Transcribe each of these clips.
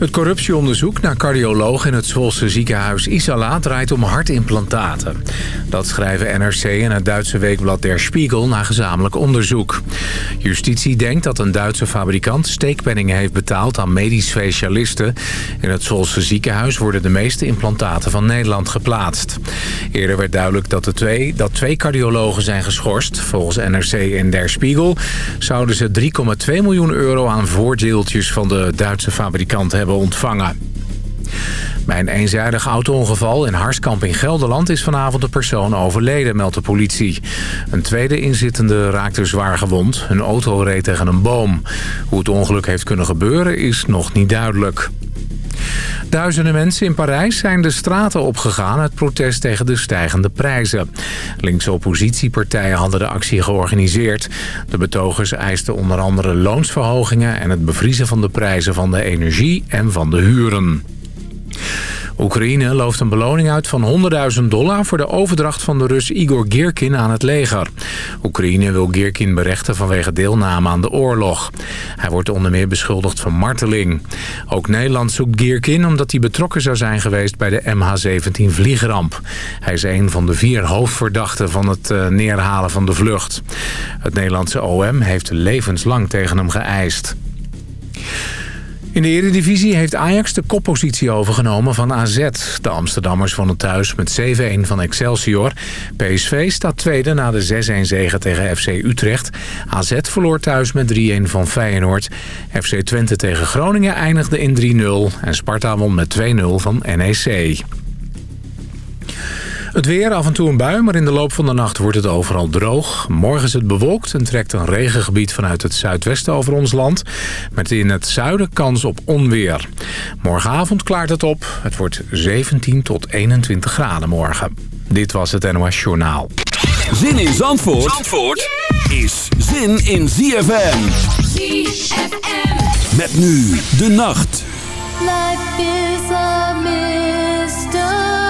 Het corruptieonderzoek naar cardioloog in het Zwolse ziekenhuis Isala draait om hartimplantaten. Dat schrijven NRC en het Duitse weekblad Der Spiegel na gezamenlijk onderzoek. Justitie denkt dat een Duitse fabrikant steekpenningen heeft betaald aan medisch specialisten. In het Zwolse ziekenhuis worden de meeste implantaten van Nederland geplaatst. Eerder werd duidelijk dat, de twee, dat twee cardiologen zijn geschorst. Volgens NRC en Der Spiegel zouden ze 3,2 miljoen euro aan voordeeltjes van de Duitse fabrikant hebben ontvangen. Bij een eenzijdig auto-ongeval in Harskamp in Gelderland is vanavond een persoon overleden, meldt de politie. Een tweede inzittende raakte zwaar gewond. Een auto reed tegen een boom. Hoe het ongeluk heeft kunnen gebeuren is nog niet duidelijk. Duizenden mensen in Parijs zijn de straten opgegaan... uit protest tegen de stijgende prijzen. Linkse oppositiepartijen hadden de actie georganiseerd. De betogers eisten onder andere loonsverhogingen... en het bevriezen van de prijzen van de energie en van de huren. Oekraïne looft een beloning uit van 100.000 dollar... voor de overdracht van de Rus Igor Girkin aan het leger. Oekraïne wil Girkin berechten vanwege deelname aan de oorlog. Hij wordt onder meer beschuldigd van marteling. Ook Nederland zoekt Girkin omdat hij betrokken zou zijn geweest... bij de MH17 vliegramp. Hij is een van de vier hoofdverdachten van het eh, neerhalen van de vlucht. Het Nederlandse OM heeft levenslang tegen hem geëist. In de Eredivisie heeft Ajax de koppositie overgenomen van AZ. De Amsterdammers wonnen thuis met 7-1 van Excelsior. PSV staat tweede na de 6-1 zege tegen FC Utrecht. AZ verloor thuis met 3-1 van Feyenoord. FC Twente tegen Groningen eindigde in 3-0. En Sparta won met 2-0 van NEC. Het weer, af en toe een bui, maar in de loop van de nacht wordt het overal droog. Morgen is het bewolkt en trekt een regengebied vanuit het zuidwesten over ons land. Met in het zuiden kans op onweer. Morgenavond klaart het op. Het wordt 17 tot 21 graden morgen. Dit was het NOS Journaal. Zin in Zandvoort, Zandvoort is zin in ZFM. ZFM. Met nu de nacht. Life is a take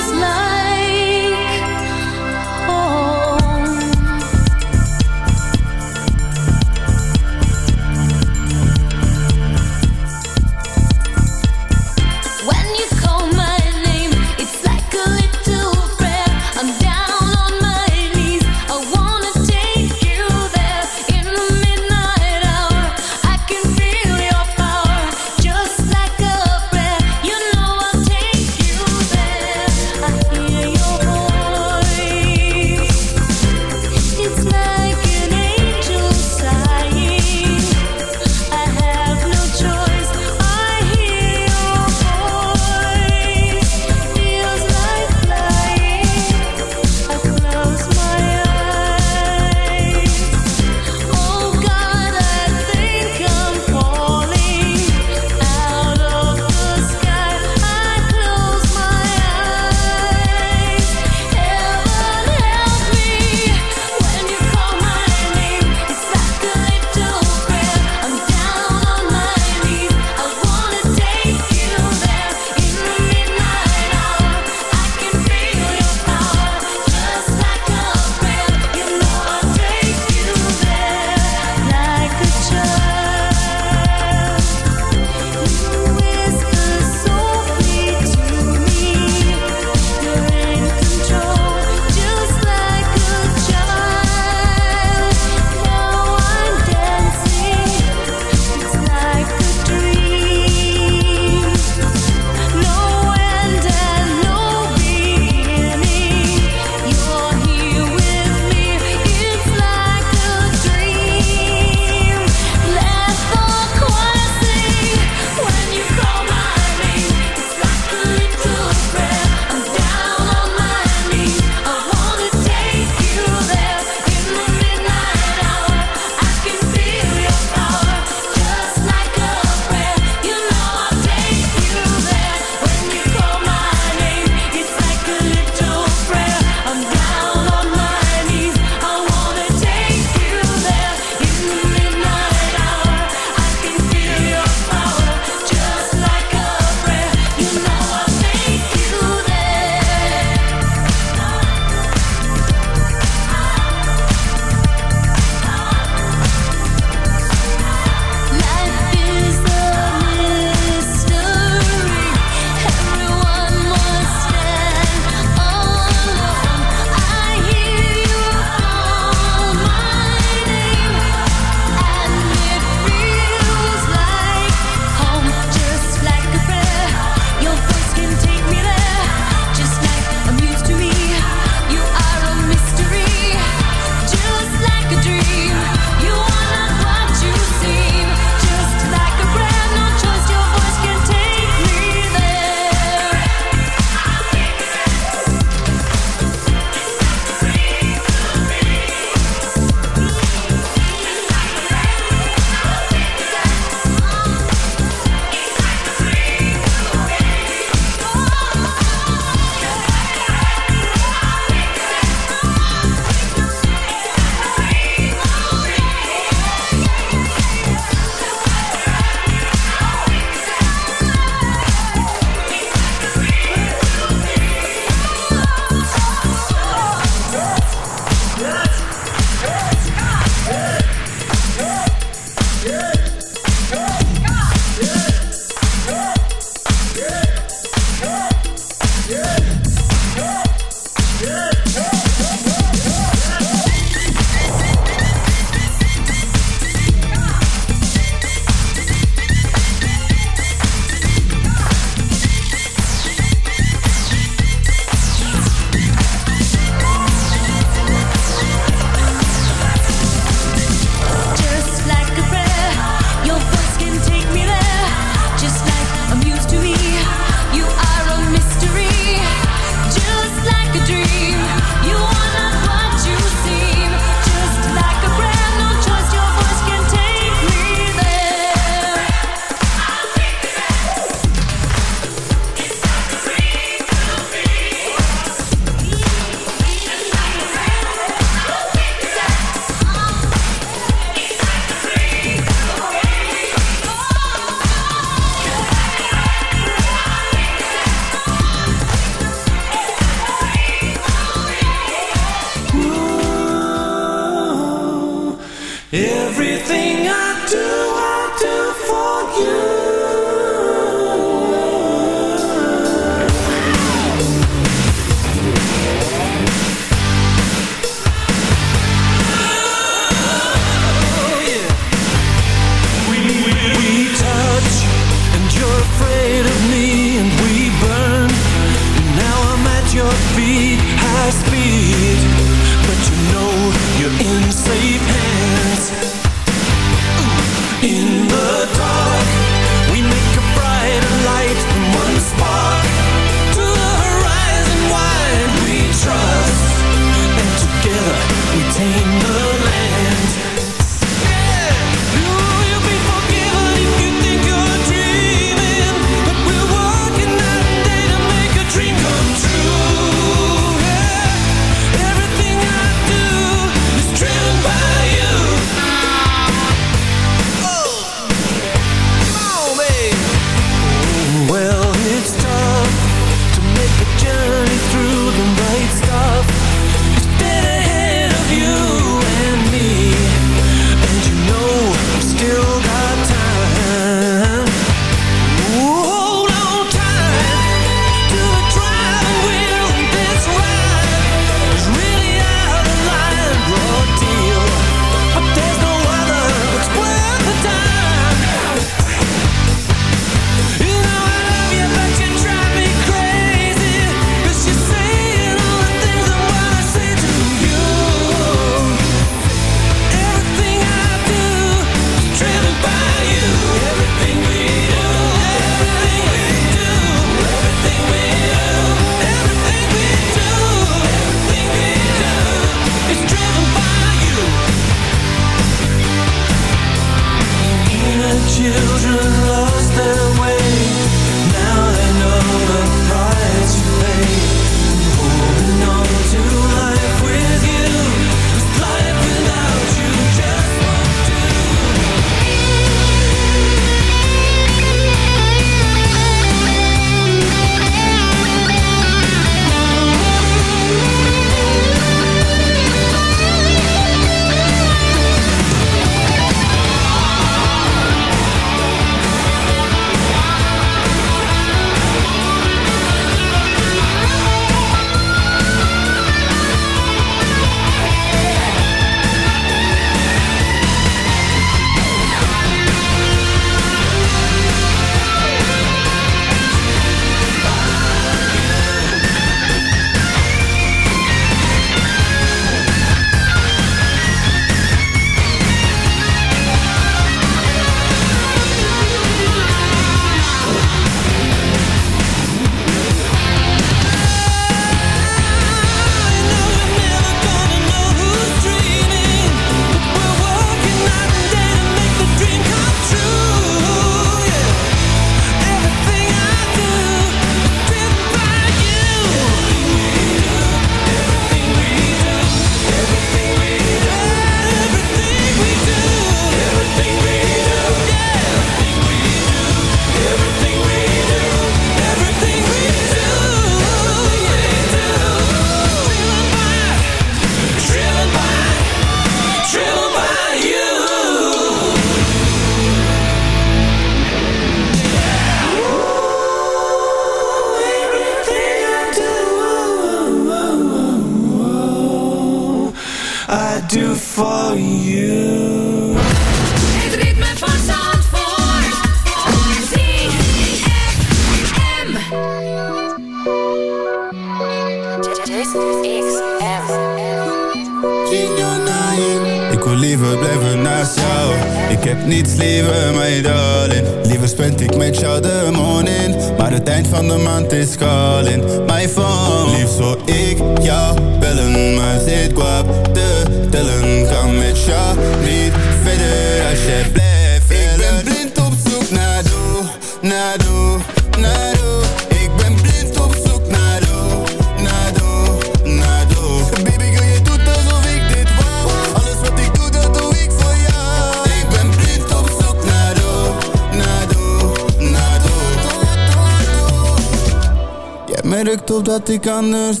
anders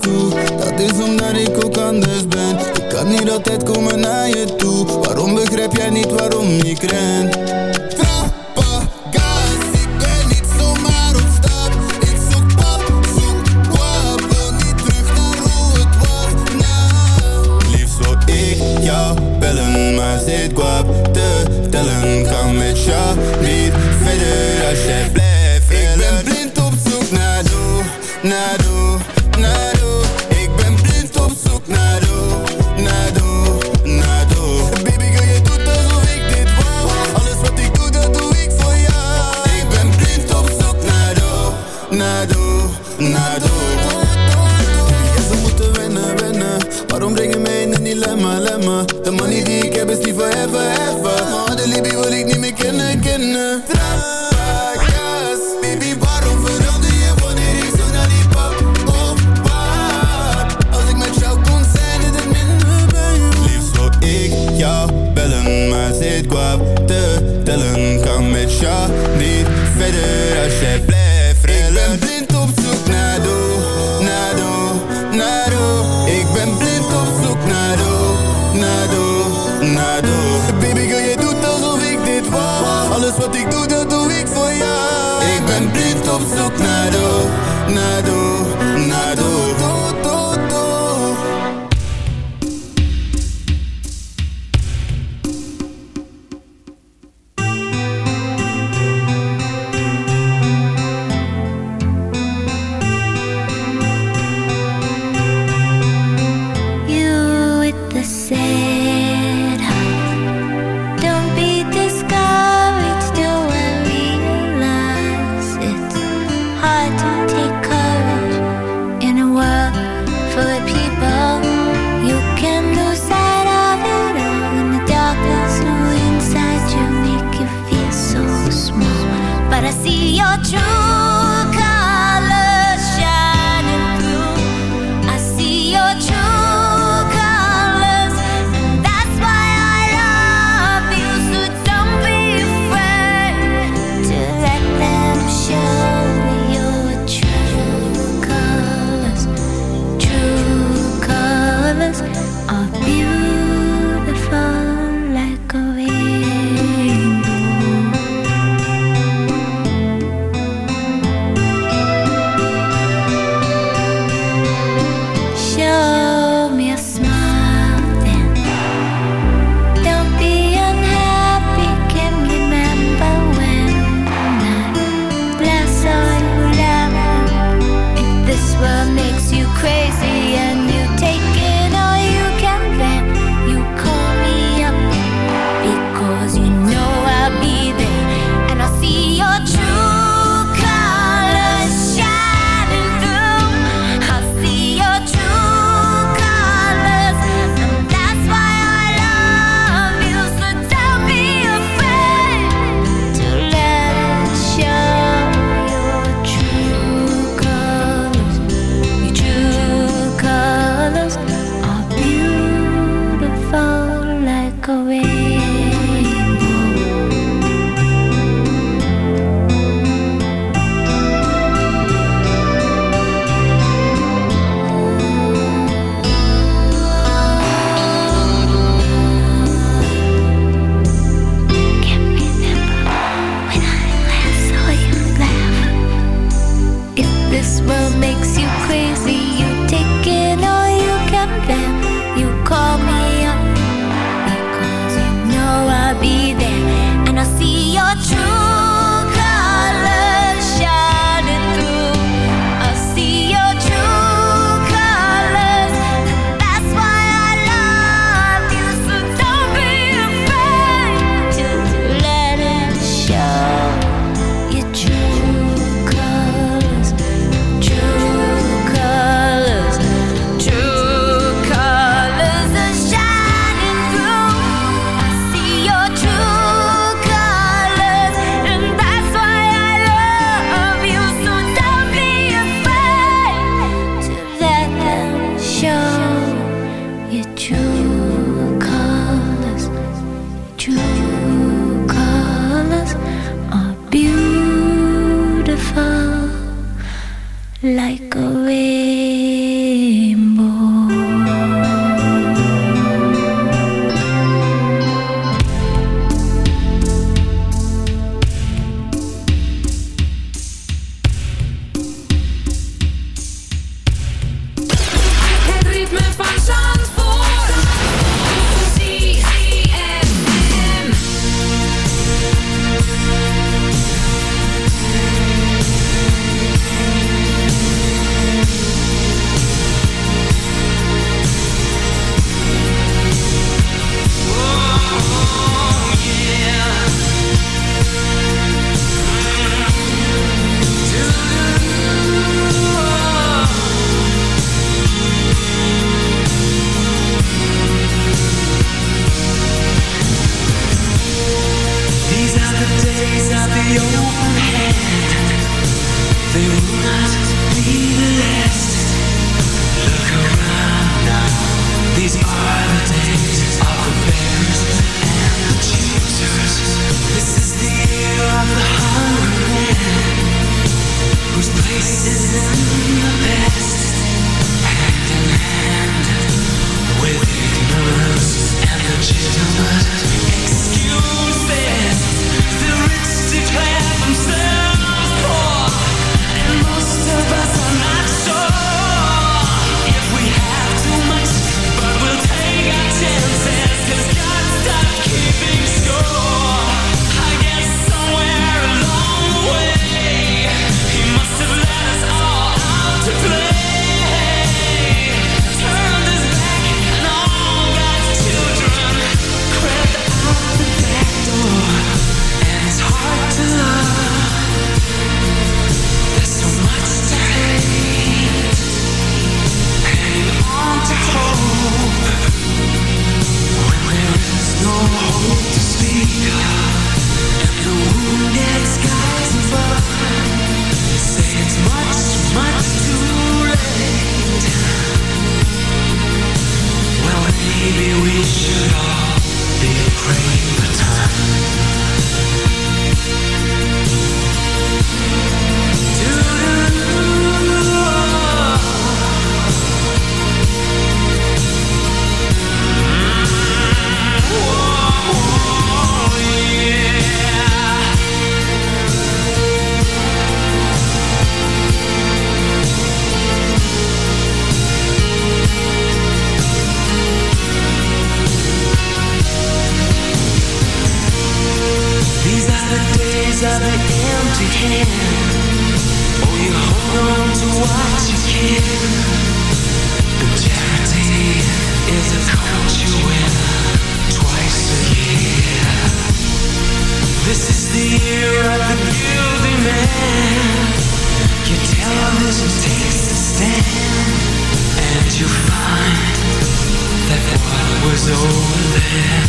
was over there.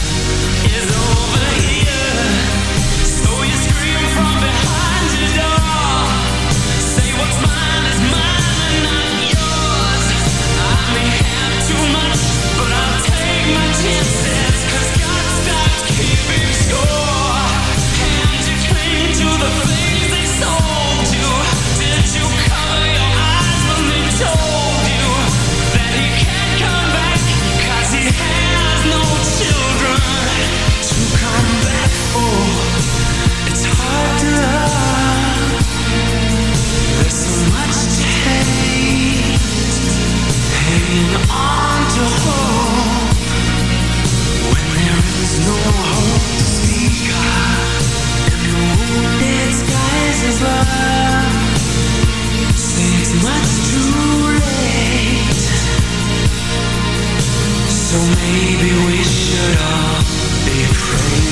Is over here. So maybe we should all be praying.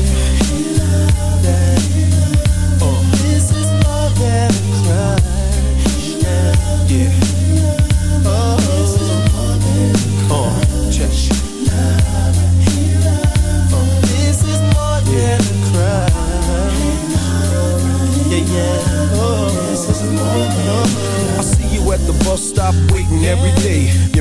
Every day.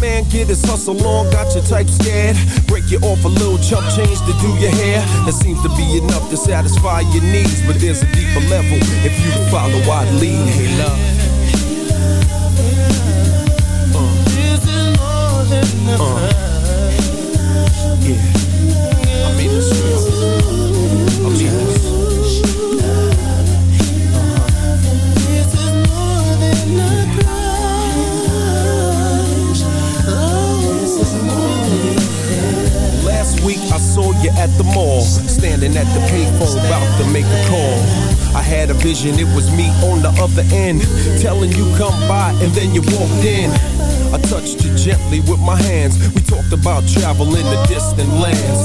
man get his hustle on, got your type scared. Break you off a little chump change to do your hair. That seems to be enough to satisfy your needs. But there's a deeper level if you follow I'd lead. Hey, love. This is more than a Uh. Yeah. I you at the mall, standing at the payphone about to make a call. I had a vision, it was me on the other end, telling you come by, and then you walked in. I touched you gently with my hands. We talked about travel in the distant lands,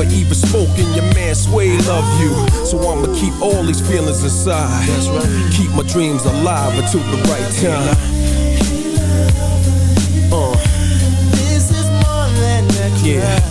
even spoke, and your man Sway love you. So I'ma keep all these feelings inside. That's right. Keep my dreams alive until the right time. Uh. This is more than a Yeah.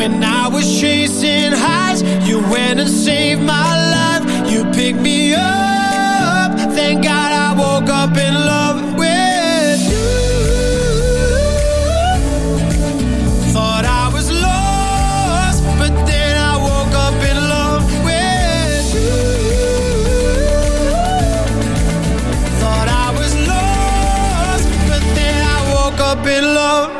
When I was chasing highs You went and saved my life. You picked me up. Thank God I woke up in love with you. Thought I was lost But then I woke up in love with you. Thought I was lost But then I woke up in love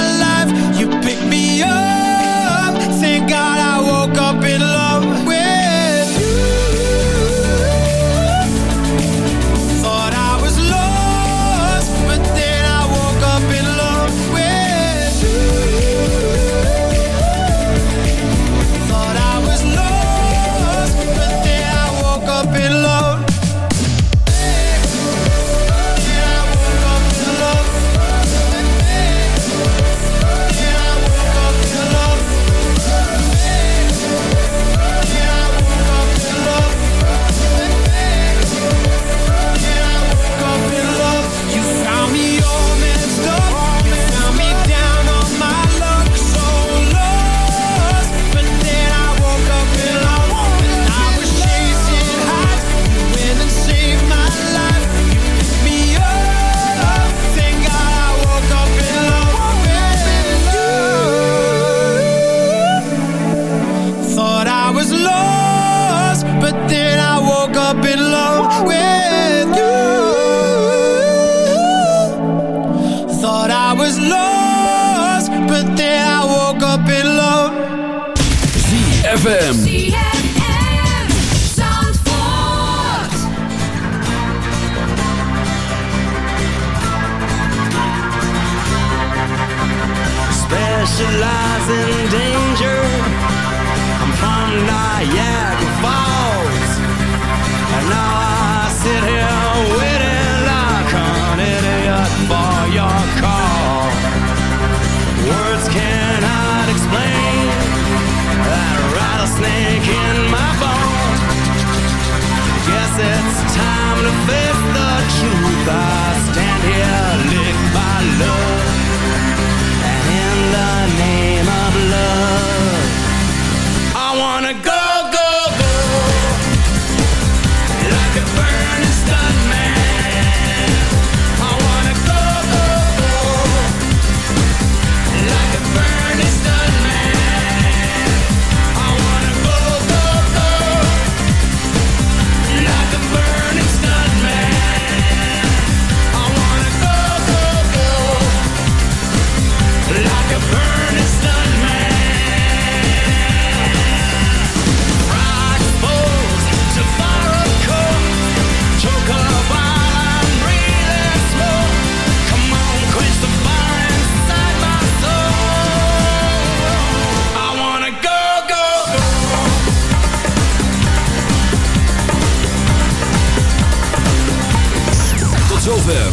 ZFM. Specialize in danger. I'm from Niagara Falls. And now I